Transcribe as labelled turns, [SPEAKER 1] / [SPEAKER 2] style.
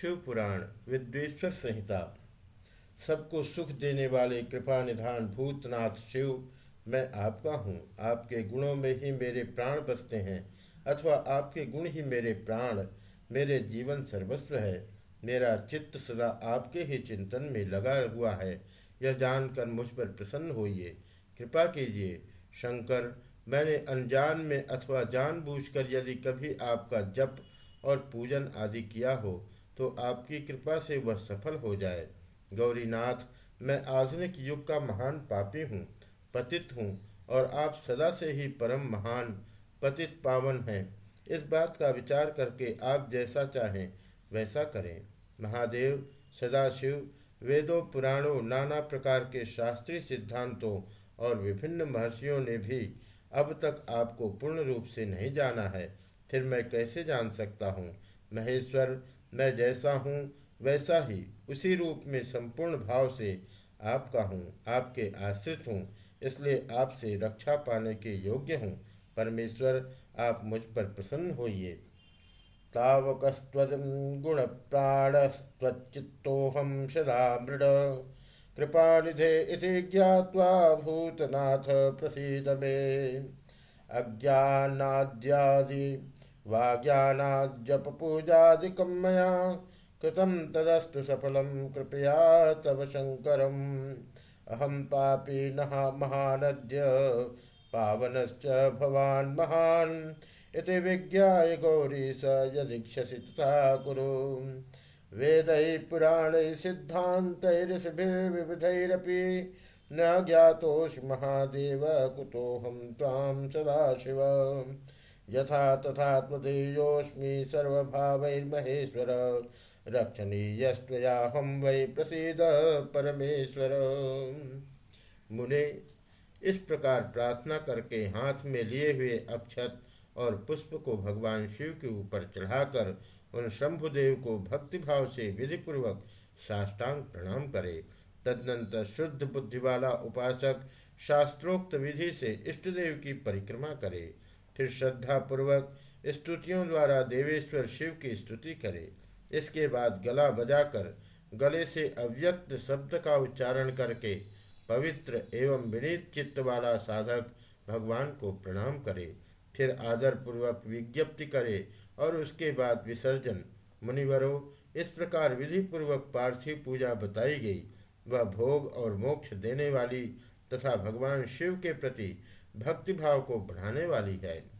[SPEAKER 1] शिव पुराण विद्वेश्वर संहिता। सबको सुख देने वाले कृपा निधान भूतनाथ शिव, मैं आपका हूँ। आपके गुणों में ही मेरे प्राण बसते हैं, अथवा आपके गुण ही मेरे प्राण, मेरे जीवन सर्वस्व है। मेरा चित्त सदा आपके ही चिंतन में लगा हुआ है। यह जानकर मुझ पर प्रसन्न होइए। कृपा कीजिए। शंकर, मैंने अनजान में अथवा जानबूझकर यदि कभी आपका जप और पूजन आदि किया हो तो आपकी कृपा से वह सफल हो जाए। गौरीनाथ, मैं आधुनिक युग का महान पापी हूँ, पतित हूँ और आप सदा से ही परम महान पतित पावन हैं। इस बात का विचार करके आप जैसा चाहें, वैसा करें। महादेव, सदाशिव, वेदों, पुराणों, नाना प्रकार के शास्त्रीय सिद्धांतों और विभिन्न महर्षियों ने भी अब तक आपको पूर्ण रूप से नहीं जाना है। फिर मैं कैसे जान सकता हूँ? महेश्वर मैं जैसा हूँ, वैसा ही उसी रूप में संपूर्ण भाव से आपका हूँ, आपके आश्रित हूँ, इसलिए आपसे रक्षा पाने के योग्य हूँ। परमेश्वर, आप मुझ पर प्रसन्न होइए। तावकस्त्वज गुण प्राणस्त्वचित्तोहम सदा मृड कृपानिधे इति ज्ञात्वा भूतनाथ प्रसीद मे। अज्ञानाद्यादि वाज्ञानाज्जपपूजादिकं मया कृतं तदस्तु सफलं, कृपया तव शङ्करम्। अहं पापी नः महानद्य पावनश्च भवान् महान्। इति विज्ञाय गौरी स यदीक्षसि तथा वेदैः पुराणैः सिद्धान्तैरसिभिर्विविधैरपि न ज्ञातोऽसि महादेव, कुतोऽहं त्वां सदाशिव। यथा तथा सर्वभावैर्महेश्वर। रक्षणीयस्त्वयाहं वै प्रसीद परमेश्वर। मुने, इस प्रकार प्रार्थना करके हाथ में लिए हुए अक्षत और पुष्प को भगवान शिव के ऊपर चढ़ाकर उन शंभुदेव को भक्तिभाव से विधिपूर्वक साष्टांग प्रणाम करे। तदनंतर शुद्ध बुद्धि वाला उपासक शास्त्रोक्त विधि से इष्टदेव की परिक्रमा करे। फिर श्रद्धापूर्वक स्तुतियों द्वारा देवेश्वर शिव की स्तुति करे। इसके बाद गला बजाकर गले से अव्यक्त शब्द का उच्चारण करके पवित्र एवं विनीत चित्त वाला साधक भगवान को प्रणाम करे। फिर आदरपूर्वक विज्ञप्ति करे और उसके बाद विसर्जन। मुनिवरों, इस प्रकार विधि पूर्वक पार्थिव पूजा बताई गई। वह भोग और मोक्ष देने वाली तथा भगवान शिव के प्रति भक्तिभाव को बढ़ाने वाली है।